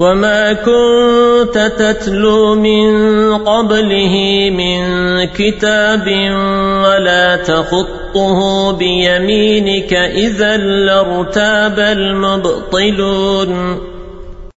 وما كنت تتلو من قبله من كتاب ولا تخطه بيمينك إذا لارتاب المبطلون